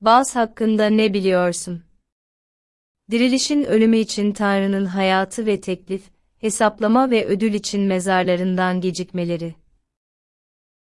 Baz hakkında ne biliyorsun? Dirilişin ölümü için Tanrı'nın hayatı ve teklif, hesaplama ve ödül için mezarlarından gecikmeleri.